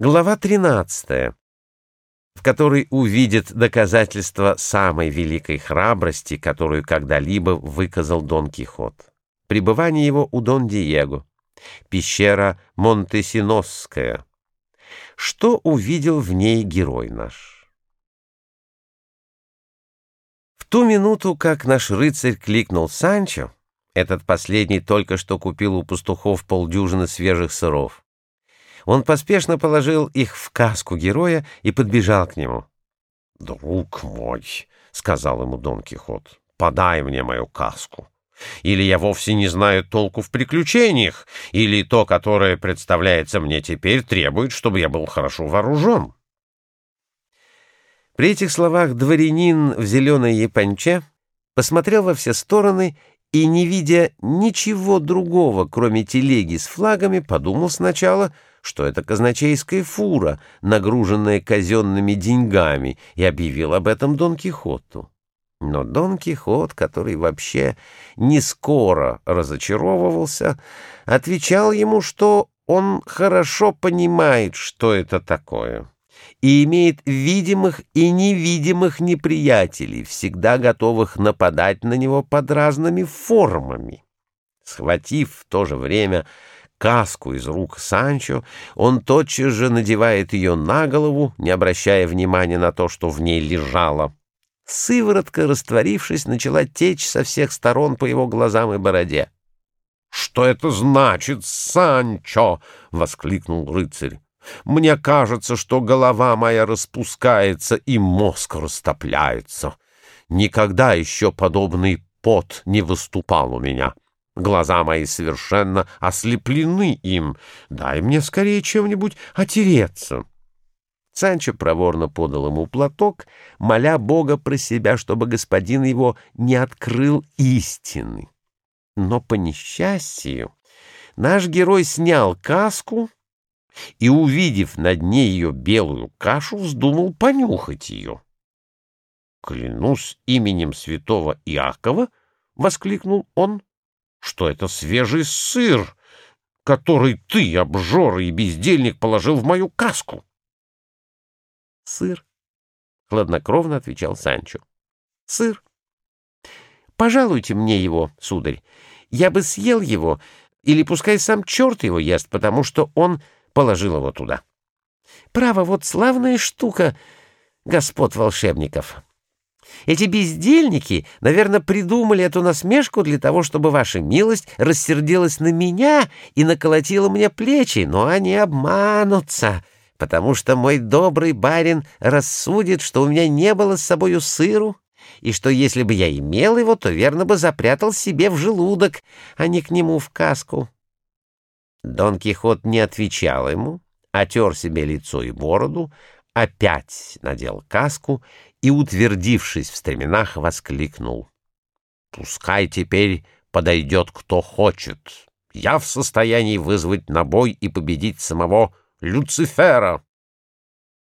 Глава 13, в которой увидит доказательство самой великой храбрости, которую когда-либо выказал Дон Кихот. Пребывание его у Дон Диего. Пещера Монтесиносская. Что увидел в ней герой наш? В ту минуту, как наш рыцарь кликнул Санчо, этот последний только что купил у пастухов полдюжины свежих сыров. Он поспешно положил их в каску героя и подбежал к нему. «Друг мой», — сказал ему Дон Кихот, — «подай мне мою каску. Или я вовсе не знаю толку в приключениях, или то, которое представляется мне теперь, требует, чтобы я был хорошо вооружен». При этих словах дворянин в зеленой японче посмотрел во все стороны и, не видя ничего другого, кроме телеги с флагами, подумал сначала — что это казначейская фура, нагруженная казенными деньгами, и объявил об этом Дон Кихоту. Но Дон Кихот, который вообще не скоро разочаровывался, отвечал ему, что он хорошо понимает, что это такое, и имеет видимых и невидимых неприятелей, всегда готовых нападать на него под разными формами. Схватив в то же время каску из рук Санчо, он тотчас же надевает ее на голову, не обращая внимания на то, что в ней лежало. Сыворотка, растворившись, начала течь со всех сторон по его глазам и бороде. — Что это значит, Санчо? — воскликнул рыцарь. — Мне кажется, что голова моя распускается и мозг растопляется. Никогда еще подобный пот не выступал у меня. — Глаза мои совершенно ослеплены им. Дай мне скорее чем-нибудь отереться. Санчо проворно подал ему платок, моля Бога про себя, чтобы господин его не открыл истины. Но по несчастью наш герой снял каску и, увидев на дне ее белую кашу, вздумал понюхать ее. «Клянусь именем святого Иакова!» — воскликнул он что это свежий сыр, который ты, обжора и бездельник, положил в мою каску. — Сыр, — хладнокровно отвечал Санчо. — Сыр. Пожалуйте мне его, сударь. Я бы съел его, или пускай сам черт его ест, потому что он положил его туда. Право, вот славная штука господ волшебников. Эти бездельники, наверное, придумали эту насмешку для того, чтобы ваша милость рассердилась на меня и наколотила мне плечи, но они обманутся, потому что мой добрый барин рассудит, что у меня не было с собою сыру, и что если бы я имел его, то верно бы запрятал себе в желудок, а не к нему в каску. Дон Кихот не отвечал ему, отер себе лицо и бороду, опять надел каску и, утвердившись в стременах, воскликнул. «Пускай теперь подойдет кто хочет. Я в состоянии вызвать на бой и победить самого Люцифера».